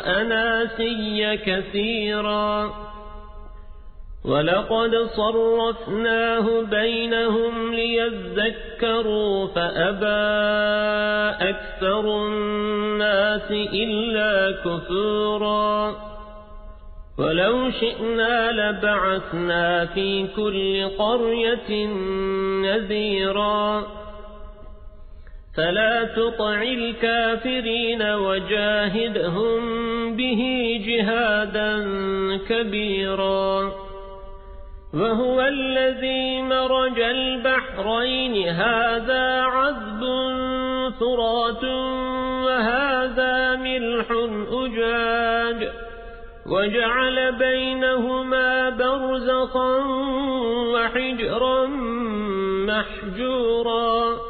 وأناسي كثيرا ولقد صرفناه بينهم ليذكروا فأبى أكثر الناس إلا كفورا ولو شئنا لبعثنا في كل قرية نذيرا فلا تطع الكافرين وجاهدهم به جهادا كبيرا. وهو الذي مرج البحرين. هذا عذب ثرات وهذا ملح أجاج. وجعل بينهما برزقا وحجرا محجورا.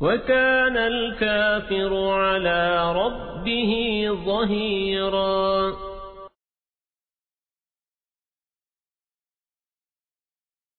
وكان الكافر على ربه ظهيراً.